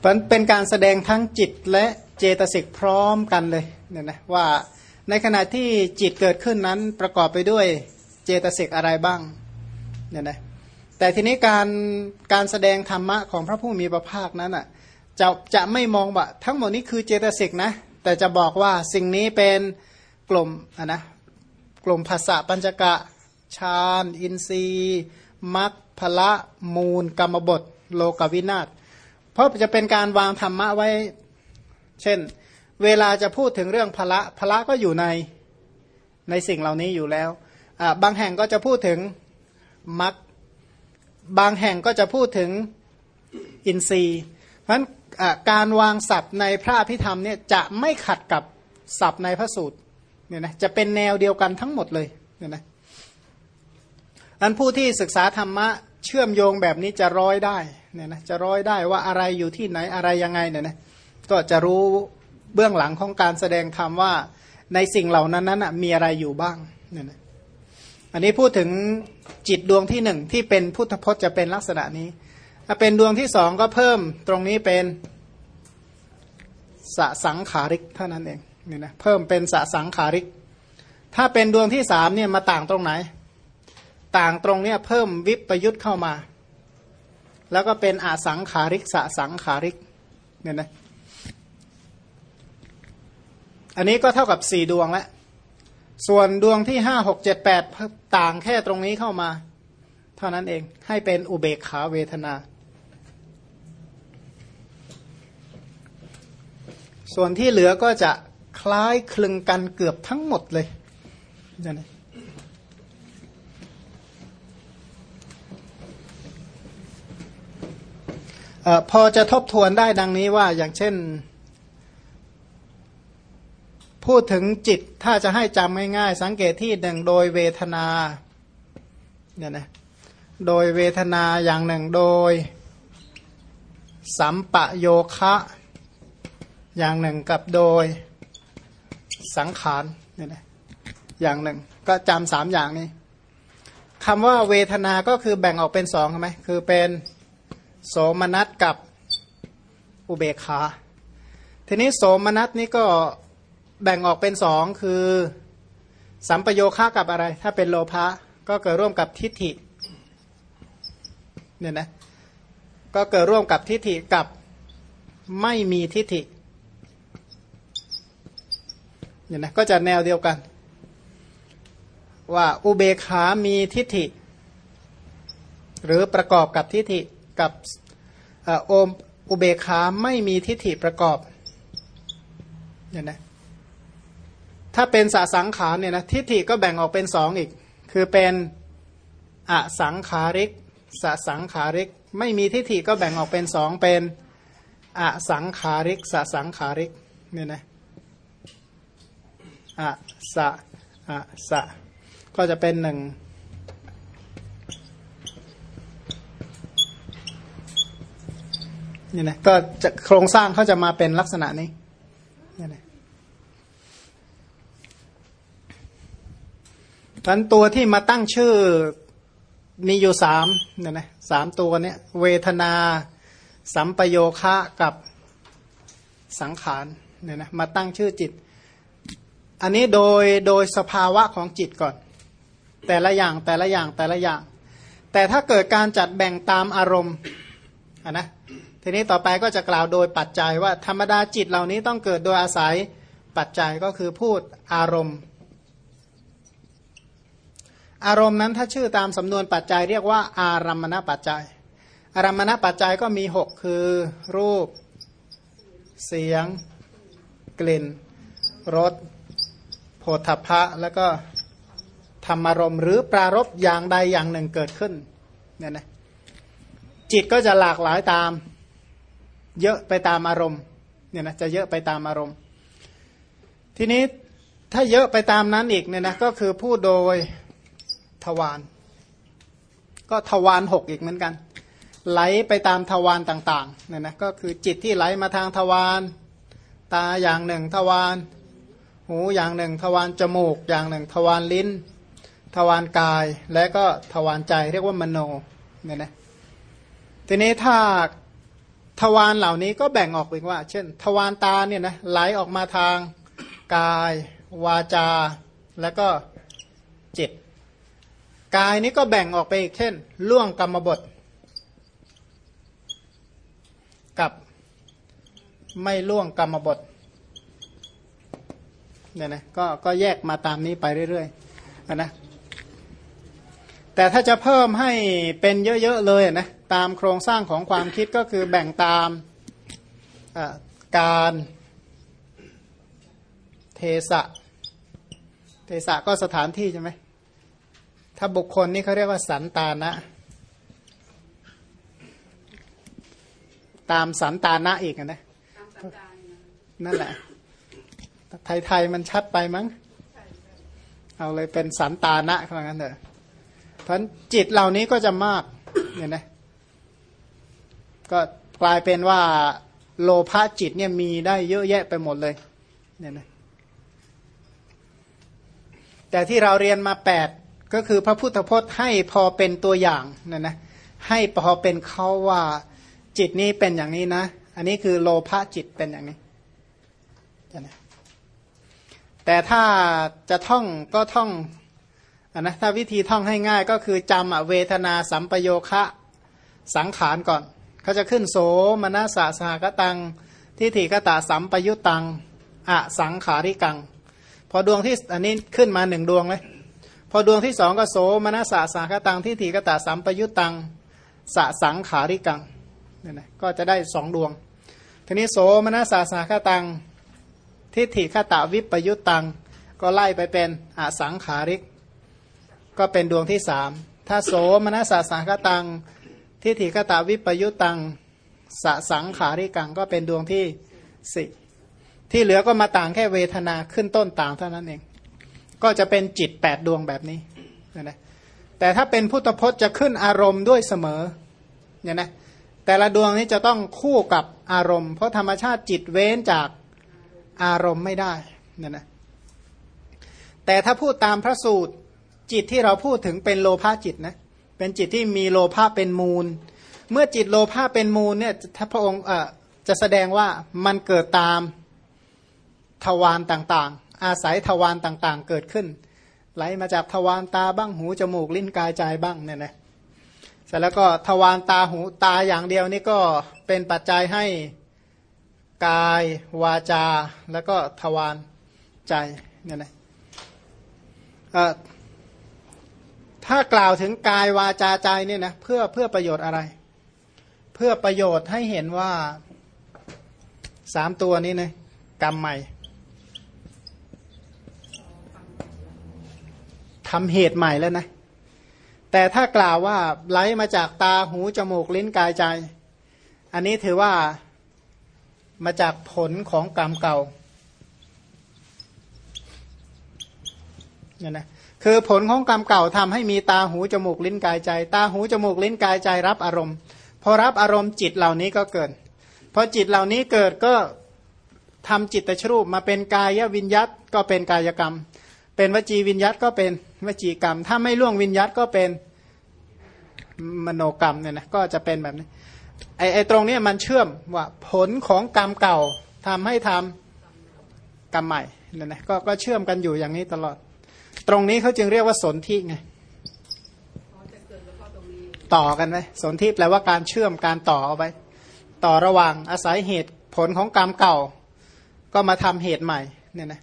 เป็นการแสดงทั้งจิตและเจตสิกพร้อมกันเลยเนี่ยนะว่าในขณะที่จิตเกิดขึ้นนั้นประกอบไปด้วยเจตสิกอะไรบ้างเนี่ยนะแต่ทีนี้การการแสดงธรรมะของพระผู้มีพระภาคนั้นอะจะจะไม่มองว่าทั้งหมดนี้คือเจตสิกนะแต่จะบอกว่าสิ่งนี้เป็นกลุ่มะนะกลุ่มภาษาปัญจกะฌานอินทรีย์มัคพละมูลกรรมบท โลกวินาศ เพราะจะเป็นการวางธรรมะไว้ เช่น เวลาจะพูดถึงเรื่องพละพละก็อยู่ในในสิ่งเหล่านี้อยู่แล้วบางแห่งก็จะพูดถึงมัคบางแห่งก็จะพูดถึงอินทรีย์เพราะฉะนั้นการวางศัพท์ในพระพิธรรมเนี่ยจะไม่ขัดกับศัพท์ในพระสูตรเนี่ยนะจะเป็นแนวเดียวกันทั้งหมดเลยเนี่ยนะอันผู้ที่ศึกษาธรรมะเชื่อมโยงแบบนี้จะร้อยได้ เนี่ยนะจะร้อยได้ว่าอะไรอยู่ที่ไหนอะไรยังไงเนี่ยนะก็จะรู้เบื้องหลังของการแสดงธรรมว่าในสิ่งเหล่านั้นนั้นมีอะไรอยู่บ้างเนี่ยนะอันนี้พูดถึงจิตดวงที่หนึ่งที่เป็นพุทธพจน์จะเป็นลักษณะนี้ถ้าเป็นดวงที่สองก็เพิ่มตรงนี้เป็นสสังขาริกเท่านั้นเองเนี่ยนะเพิ่มเป็นสสังขาริก ถ้าเป็นดวงที่สามเนี่ยมาต่างตรงไหน ต่างตรงเนี้ยเพิ่มวิปยุทธ์เข้ามา แล้วก็เป็นอสังขาริกสสังขาริกเนี่ยนะอันนี้ก็เท่ากับสี่ดวงแล้วส่วนดวงที่ห้าหกเจ็ดแปดต่างแค่ตรงนี้เข้ามา เท่านั้นเองให้เป็นอุเบกขาเวทนา ส่วนที่เหลือก็จะคล้ายคลึงกันเกือบทั้งหมดเลยนี่ พอจะทบทวนได้ดังนี้ว่าอย่างเช่น พูดถึงจิตถ้าจะให้จำง่ายๆ สังเกตที่หนึ่งโดยเวทนาเนี่ยนะโดยเวทนาอย่างหนึ่งโดย สัมปะโยคะ อย่างหนึ่งกับโดยสังขารเนี่ยนะอย่างหนึ่ง ก็จำสามอย่างนี้คำว่าเวทนาก็คือแบ่งออกเป็นสองใช่ไหมคือเป็น โสมนัสกับอุเบกขาทีนี้โสมนัสนี่ก็แบ่งออกเป็นสองคือ สัมปโยคะกับอะไร ถ้าเป็นโลภะก็เกิดร่วมกับทิฏฐิเนี่ยนะก็เกิดร่วมกับทิฏฐิกับไม่มีทิฏฐิเนี่ยนะก็จะแนวเดียวกัน ว่าอุเบขามีทิฏฐิ หรือประกอบกับทิฏฐิ กับโอมอุเบขาไม่มีทิฏฐิประกอบเนี่ยนะถ้าเป็นสสังขารเนี่ยนะทิฏฐิก็แบ่งออกเป็นสองอีก คือเป็นอสังขาริกสสังขาริก ไม่มีทิฏฐิก็แบ่งออกเป็นสองเป็นอสังขาริกสสังขาริกเนี่ยนะอะสะอะสะก็จะเป็นหนึ่ง นี่นะก็จะโครงสร้างเขาจะมาเป็นลักษณะนี้นี่นะพันตัวที่มาตั้งชื่อมีอยู่สามเนี่ยนะสามตัวเนี้ยเวทนา สัมปโยคะกับสังขารเนี่ยนะมาตั้งชื่อจิต อันนี้โดยโดยสภาวะของจิตก่อน แต่ละอย่างแต่ละอย่างแต่ละอย่าง แต่ถ้าเกิดการจัดแบ่งตามอารมณ์นนะ ทีนี้ต่อไปก็จะกล่าวโดยปัจจัยว่าธรรมดาจิตเหล่านี้ต้องเกิดโดยอาศัยปัจจัยก็คือพูดอารมณ์ อารมณ์นั้นถ้าชื่อตามสำนวนปัจจัยเรียกว่า อารัมมณปัจจัย อารัมมณปัจจัยก็มีหกคือ รูป เสียง กลิ่นรสโผฏฐะแล้วก็ธรรมารมณ์หรือปรารบอย่างใดอย่างหนึ่งเกิดขึ้นเนี่ยนะจิตก็จะหลากหลายตาม เยอะไปตามอารมณ์เนี่ยนะจะเยอะไปตามอารมณ์ ทีนี้ถ้าเยอะไปตามนั้นอีกเนี่ยนะก็คือพูดโดยทวารก็ทวารหกอีกเหมือนกัน ไหลไปตามทวารต่างๆเนี่ยนะก็คือจิตที่ไหลมาทางทวารตาอย่างหนึ่งทวารหูอย่างหนึ่ง ทวารจมูกอย่างหนึ่ง ทวารลิ้น ทวารกายและก็ทวารใจเรียกว่ามโนเนี่ยนะทีนี้ถ้า ทวารเหล่านี้ก็แบ่งออกเป็นว่า เช่น ทวารตาเนี่ยนะไหลออกมาทางกาย วาจา แล้วก็จิตกายนี้ก็แบ่งออกไปอีกเช่นล่วงกรรมบท กับไม่ล่วงกรรมบทเนี่ยนะก็ก็แยกมาตามนี้ไปเรื่อยๆนะแต่ถ้าจะเพิ่มให้เป็นเยอะๆเลยนะ ตามโครงสร้างของความคิดก็คือแบ่งตามการเทสะเทสะก็สถานที่ใช่ไหมถ้าบุคคลนี่เขาเรียกว่าสันตานะ ตามสันตานะอีกนะนั่นแหละ ไทย ๆ มันชัดไปมั้ง เอาเลยเป็นสันตานะเท่านั้นเถอะเพราะจิตเหล่านี้ก็จะมากเนี่ยนะ ก็กลายเป็นว่าโลภะจิตเนี่ยมีได้เยอะแยะไปหมดเลยเนี่ยนะแต่ที่เราเรียนมาแปดก็คือพระพุทธพจน์ให้พอเป็นตัวอย่างเนี่ยนะให้พอเป็นเขาว่าจิตนี้เป็นอย่างนี้นะ อันนี้คือโลภะจิตเป็นอย่างนี้นะแต่ถ้าจะท่องก็ท่องอนนะถ้าวิธีท่องให้ง่ายก็คือจำเวทนาสัมปโยคะสังขารก่อน เขาจะขึ้นโสมนัสสะสหกตังทิฏฐิกตาสัมปยุตตังอะสังขาริกัง พอดวงที่อันนี้ขึ้นมาหนึ่งดวงเลยพอดวงที่สองก็โสมนัสสะสหกตังทิฏฐิกตาสัมปยุตตังสะสังขาริกังเนี่ยนะก็จะได้สองดวง ทีนี้โสมนัสสะสหกตังทิฏฐิขตาวิปยุตตังก็ไล่ไปเป็นอสังขาริก ก็เป็นดวงที่สามถ้าโสมนัสสสังคตัง ทิฏฐิขตาวิปยุตตังสสังขาริกังก็เป็นดวงที่สี่ที่เหลือก็มาต่างแค่เวทนาขึ้นต้นต่างเท่านั้นเอง ก็จะเป็นจิตแปดดวงแบบนี้นะแต่ถ้าเป็นพุทธพจน์จะขึ้นอารมณ์ด้วยเสมอเนี่ยนะแต่ละดวงนี้จะต้องคู่กับอารมณ์ เพราะธรรมชาติจิตเว้นจากอารมณ์ไม่ได้เนี่ยนะแต่ถ้าพูดตามพระสูตรจิตที่เราพูดถึงเป็นโลภะจิตนะเป็นจิตที่มีโลภะเป็นมูล เมื่อจิตโลภะเป็นมูลเนี่ยถ้าพระองค์จะแสดงว่ามันเกิดตามทวารต่างๆ อาศัยทวารต่างๆ เกิดขึ้น ไหลมาจากทวารตาบ้างหูจมูกลิ้นกายใจบ้างเนี่ยนะเสร็จแล้วก็ทวารตาหูตาอย่างเดียวนี่ก็เป็นปัจจัยให้กายวาจา แล้วก็ทวารใจเนี่ยนะ ถ้ากล่าวถึงกายวาจาใจเนี่ยนะเพื่อเพื่อประโยชน์อะไร เพื่อประโยชน์ให้เห็นว่าสามตัวนี้นะกรรมใหม่ทำเหตุใหม่แล้วนะ แต่ถ้ากล่าวว่าไหลมาจากตาหูจมูกลิ้นกายใจ อันนี้ถือว่ามาจากผลของกรรมเก่าเนี่ยนะ คือผลของกรรมเก่าทำให้มีตาหูจมูกลิ้นกายใจ ตาหูจมูกลิ้นกายใจรับอารมณ์ พอรับอารมณ์จิตเหล่านี้ก็เกิดพอจิตเหล่านี้เกิดก็ทำจิตตชรูปมาเป็นกายวิญยัตก็เป็นกายกรรม เป็นวจีวิญยัตก็เป็นวจีกรรม ถ้าไม่ล่วงวิญยัตก็เป็นมโนกรรมเนี่ยนะก็จะเป็นแบบนี้ไอ้ไอตรงนี้มันเชื่อมว่าผลของกรรมเก่าทำให้ทำกรรมใหม่เนี่ยนะก็ก็เชื่อมกันอยู่อย่างนี้ตลอด ตรงนี้เขาจึงเรียกว่าสนธิไงต่อกันไหมสนธิแปลว่าการเชื่อมการต่อเอาไว้ต่อระหว่างอาศัยเหตุผลของกรรมเก่า ก็มาทำเหตุใหม่เนี่ยนะ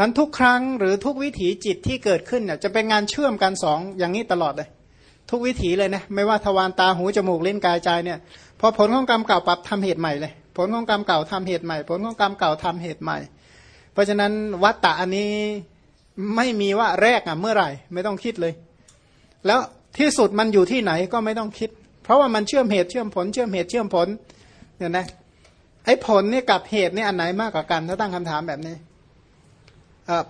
นั้นทุกครั้งหรือทุกวิถีจิตที่เกิดขึ้นเนี่ยจะเป็นงานเชื่อมกันสองอย่างนี้ตลอดเลย ทุกวิถีเลยนะไม่ว่าทวารตาหูจมูกเล่นกายใจเนี่ยพอผลของกรรมเก่าปรับทำเหตุใหม่เลย ผลของกรรมเก่าทำเหตุใหม่ ผลของกรรมเก่าทำเหตุใหม่ เพราะฉะนั้นวัตตะอันนี้ ไม่มีว่าแรกอะเมื่อไหร่ ไม่ต้องคิดเลย แล้วที่สุดมันอยู่ที่ไหนก็ไม่ต้องคิด เพราะว่ามันเชื่อมเหตุเชื่อมผล เชื่อมเหตุเชื่อมผลเนี่ยนะไอ้ผลนี่กับเหตุนี่อันไหนมากกว่ากัน ถ้าตั้งคำถามแบบนี้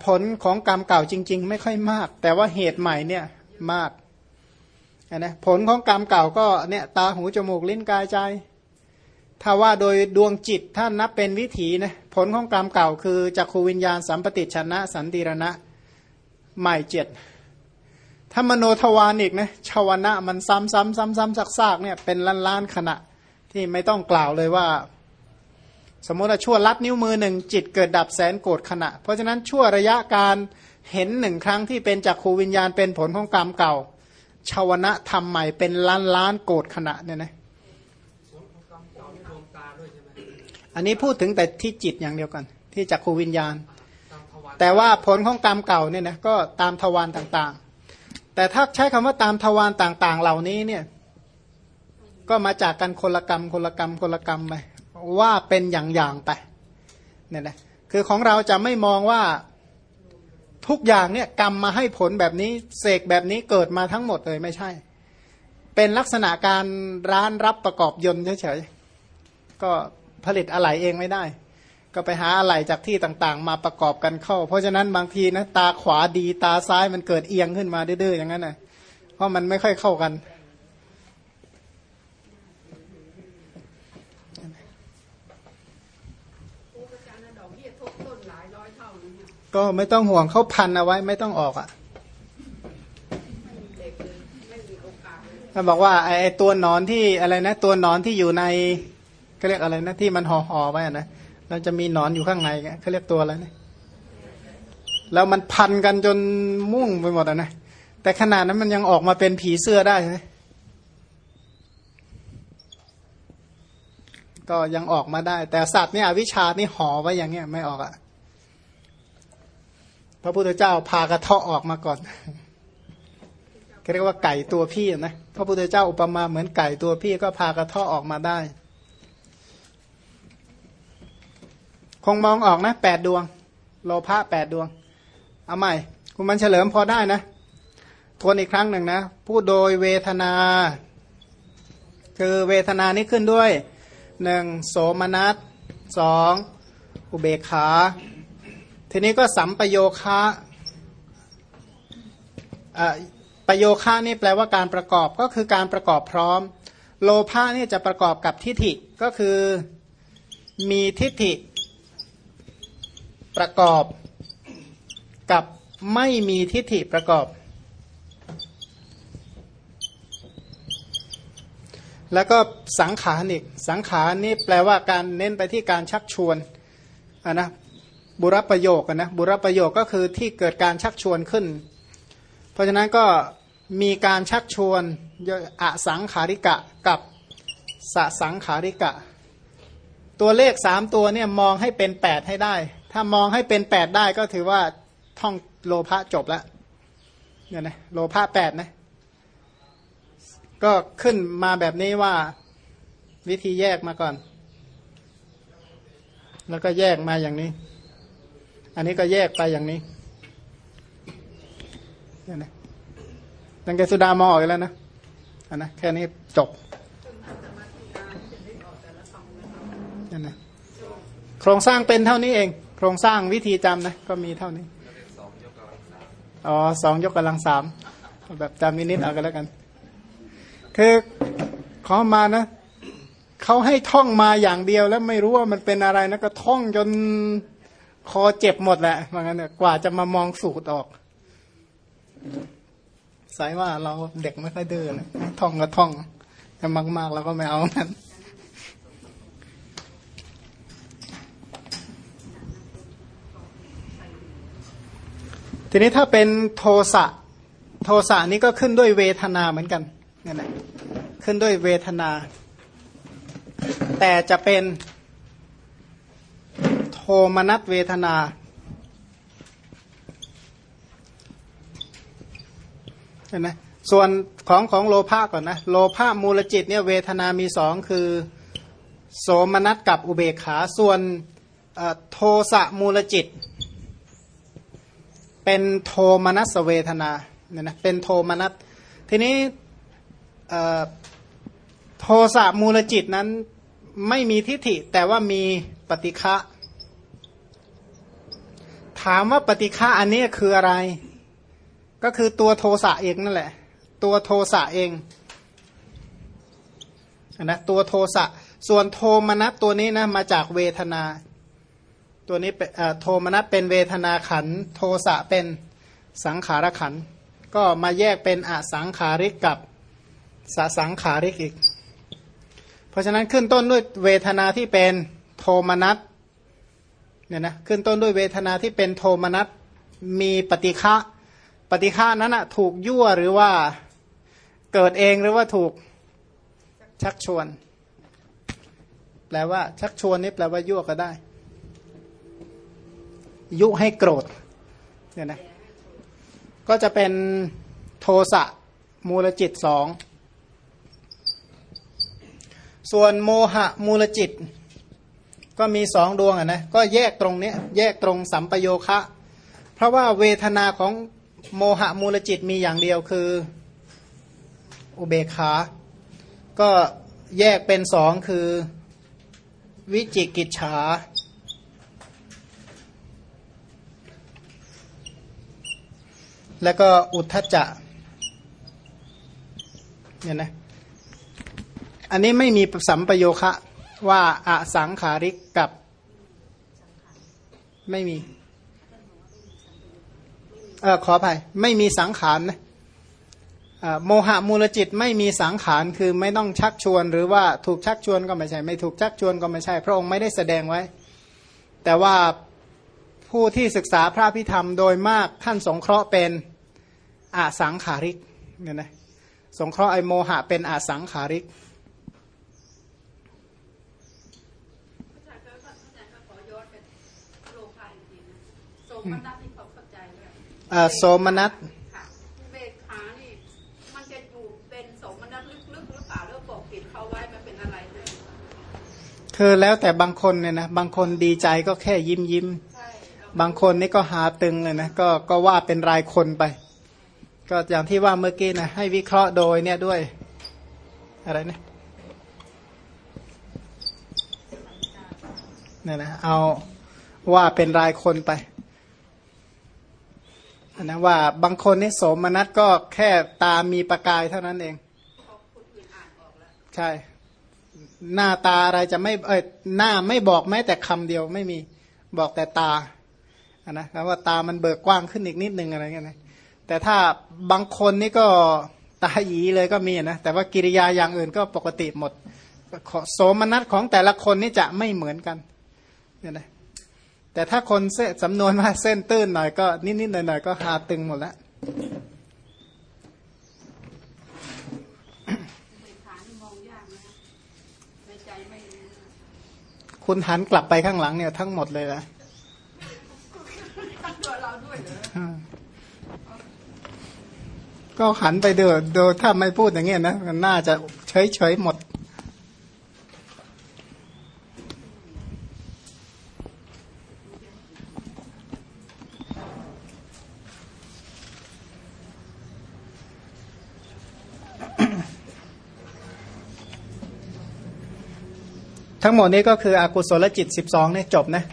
ผลของกรรมเก่าจริง ๆ ไม่ค่อยมาก แต่ว่าเหตุใหม่เนี่ยมากนะผลของกรรมเก่าก็เนี่ยตาหูจมูกลิ้นกายใจ ถ้าว่าโดยดวงจิตถ้านับเป็นวิถีนะผลของกรรมเก่าคือจักขูวิญญาณสัมปติชนะ สันติรณะ ใหม่เจ็ดถ้ามโนทวานิกนะชาวนะมันซ้ำซ้ำซ้ำซ้ำซากซากเนี่ยเป็นล้านล้านขณะที่ไม่ต้องกล่าวเลยว่า สมมติว่าชั่วลัดนิ้วมือหนึ่งจิตเกิดดับแสนโกรธขณะ เพราะฉะนั้นชั่วระยะการเห็นหนึ่งครั้งที่เป็นจากขูวิญญาณเป็นผลของกรรมเก่าชาวนะทำใหม่เป็นล้านล้านโกรธขณะเนี่ยนะอันนี้พูดถึงแต่ที่จิตอย่างเดียวกัน ที่จักขูวิญญาณ แต่ว่าผลของกรรมเก่าเนี่ยนะก็ตามทวารต่างๆ แต่ถ้าใช้คำว่าตามทวารต่างๆ เหล่านี้เนี่ย ก็มาจากกันคนละกรรมคนละกรรมคนละกรรมไปว่าเป็นอย่างๆไปเนี่ยนะคือของเราจะไม่มองว่าทุกอย่างเนี่ยกรรมมาให้ผลแบบนี้เสกแบบนี้เกิดมาทั้งหมดเลยไม่ใช่ เป็นลักษณะการร้านรับประกอบยนต์เฉยๆก็ผลิตอะไหล่เองไม่ได้ ก็ไปหาอะไหล่จากที่ต่างๆ มาประกอบกันเข้า เพราะฉะนั้นบางทีนะตาขวาดีตาซ้ายมันเกิดเอียงขึ้นมาดื้อๆอย่างนั้นนะเพราะมันไม่ค่อยเข้ากัน ก็ไม่ต้องห่วงเขาพันเอาไว้ไม่ต้องออกอะท่านบอกว่าไอ้ตัวนอนที่อะไรนะ ตัวนอนที่อยู่ในเขาเรียกอะไรนะที่มันห่อห่อไว้นะ เราจะมีหนอนอยู่ข้างในเขาเรียกตัวอะไรนะแล้วมันพันกันจนมุ่งไปหมดอะนะแต่ขนาดนั้นมันยังออกมาเป็นผีเสื้อได้ใช่ไหมก็ยังออกมาได้ แต่สัตว์นี่อวิชานี่ห่อไว้อย่างเงี้ยไม่ออกอะพระพุทธเจ้าพากระเทาะออกมาก่อนเรียกว่าไก่ตัวพี่นะพระพุทธเจ้าอุปมาเหมือนไก่ตัวพี่ก็พากระเทาะออกมาได้ คงมองออกนะแปดดวง โลภะแปดดวง เอาใหม่ คุณมันเฉลิมพอได้นะทวนอีกครั้งหนึ่งนะพูดโดยเวทนา คือเวทนานี้ขึ้นด้วยหนึ่งโสมนัสสองอุเบกขา ทีนี้ก็สัมปโยคะประโยคะนี่แปลว่าการประกอบก็คือการประกอบพร้อม โลภะนี่จะประกอบกับทิฏฐิก็คือมีทิฏฐิ ประกอบกับไม่มีทิฏฐิประกอบ แล้วก็สังขารอีกสังขารนี่แปลว่าการเน้นไปที่การชักชวนอะนะบุรประโยคนะบุรประโยคก็คือที่เกิดการชักชวนขึ้น เพราะฉะนั้นก็มีการชักชวนอสังขาริกะกับสสังขาริกะ ตัวเลขสามตัวเนี่ยมองให้เป็นแปดให้ได้ ถ้ามองให้เป็นแปดได้ก็ถือว่าท่องโลภะจบแล้วเนี่ยนะโลภะแปดนะก็ขึ้นมาแบบนี้ว่าวิธีแยกมาก่อน แล้วก็แยกมาอย่างนี้ อันนี้ก็แยกไปอย่างนี้เนี่ยนะดังแกสุดามองออกแล้วนะอันนะแค่นี้จบเนั่นนะโครงสร้างเป็นเท่านี้เอง โครงสร้างวิธีจำนะ ก็มีเท่านี้อ๋อสองยกกำลังสามแบบจำนิดๆเอากันแล้วกัน คือขอมานะเขาให้ท่องมาอย่างเดียวแล้วไม่รู้ว่ามันเป็นอะไรนะก็ท่องจนคอเจ็บหมดแหละว่างั้นกว่าจะมามองสูตรออก สายว่าเราเด็กไม่ค่อยเดื้อนท่องก็ท่องแต่มากๆเราก็ไม่เอานั้น ทีนี้ถ้าเป็นโทสะโทสะนี้ก็ขึ้นด้วยเวทนาเหมือนกันนั่นแหละขึ้นด้วยเวทนา แต่จะเป็นโทมนัสเวทนา เห็นไหมส่วนของของโลภะก่อนนะ โลภะมูลจิตเนี่ยเวทนามีสองคือโสมนัสกับอุเบกขา ส่วนโทสะมูลจิต เป็นโทมนัสเวทนาเนี่ยนะเป็นโทมนัสทีนี้โทสะมูลจิตนั้นไม่มีทิฏฐิแต่ว่ามีปฏิฆะถามว่าปฏิฆาอันนี้คืออะไร ก็คือตัวโทสะเองนั่นแหละ ตัวโทสะเองนะตัวโทสะส่วนโทมนัสตัวนี้นะมาจากเวทนา ตัวนี้เป็นโทมนัสเป็นเวทนาขัน โทสะเป็นสังขารขัน ก็มาแยกเป็นอสังขาริกกับสสังขาริกอีก เพราะฉะนั้นขึ้นต้นด้วยเวทนาที่เป็นโทมนัสเนี่ยนะขึ้นต้นด้วยเวทนาที่เป็นโทมนัสมีปฏิฆะปฏิฆะนั้นอะถูกยั่วหรือว่าเกิดเองหรือว่าถูกชักชวน แปลว่าชักชวนนี่แปลว่ายั่วก็ได้ ยุให้โกรธเนี่ยนะก็จะเป็นโทสะมูลจิตสองส่วนโมหะมูลจิต ก็มีสองดวงอะนะก็แยกตรงนี้แยกตรงสัมปโยคะ เพราะว่าเวทนาของโมหะมูลจิตมีอย่างเดียวคืออุเบกขาก็แยกเป็นสองคือวิจิกิจฉา แล้วก็อุทธจะเนี่ยนะอันนี้ไม่มีสัมปโยคะว่าอาสังขาริกกับ ไม่มีเออขออภัยไม่มีสังขารนะโมหะมูลจิตไม่มีสังขารคือไม่ต้องชักชวน หรือว่าถูกชักชวนก็ไม่ใช่ ไม่ถูกชักชวนก็ไม่ใช่ พระองค์ไม่ได้แสดงไว้ แต่ว่า ผู้ที่ศึกษาพระพิธรรมโดยมากท่านสงเคราะห์เป็นอาสังขาริกเนี่ยนะสงเคราะห์ไอโมหะเป็นอาสังขาริกมนัสที่เขาเข้าใจเลยอ่าโสมนัสค่ะเบกขานี่มันจะอยู่เป็นโสมนัสลึกๆหรือเปล่าหรือปกปิดเขาไว้มันเป็นอะไรเลยคือแล้วแต่บางคนเนี่ยนะบางคนดีใจก็แค่ยิ้มยิ้มใช่เรา บางคนนี่ก็หาตึงเลยนะก็ก็ว่าเป็นรายคนไป ก็อย่างที่ว่าเมื่อกี้นะให้วิเคราะห์โดยเนี่ยด้วย อะไรนะเนี่ยนะเอาว่าเป็นรายคนไปนะว่าบางคนนี่โสมนัสก็แค่ตามีประกายเท่านั้นเองใช่ หน้าตาอะไรจะไม่เอ้ยหน้าไม่บอกแม้แต่คำเดียวไม่มีบอกแต่ตา นะแล้วว่าตามันเบิกกว้างขึ้นอีกนิดนึงอะไรเงี้ยนะแต่ถ้าบางคนนี่ก็ตาหยีเลยก็มีนะแต่ว่ากิริยาอย่างอื่นก็ปกติหมดโสมนัสของแต่ละคนนี่จะไม่เหมือนกันเนี่ยนะแต่ถ้าคนเส้นสำนวนว่าเส้นตื้นหน่อยก็นิดๆหน่อยๆก็หาตึงหมดแล้วเบกขานี่มองยากนะในใจไม่รู้นะคุณหันกลับไปข้างหลังเนี่ยทั้งหมดเลยนะ ทั้งตัวเราด้วยเหรอ ก็หันไปเดือดโดยถ้าไม่พูดอย่างเงี้ยนะมันน่าจะเฉยเฉยๆหมด ทั้งหมดนี้ก็คืออากุศลจิต 12เนี่ยจบนะ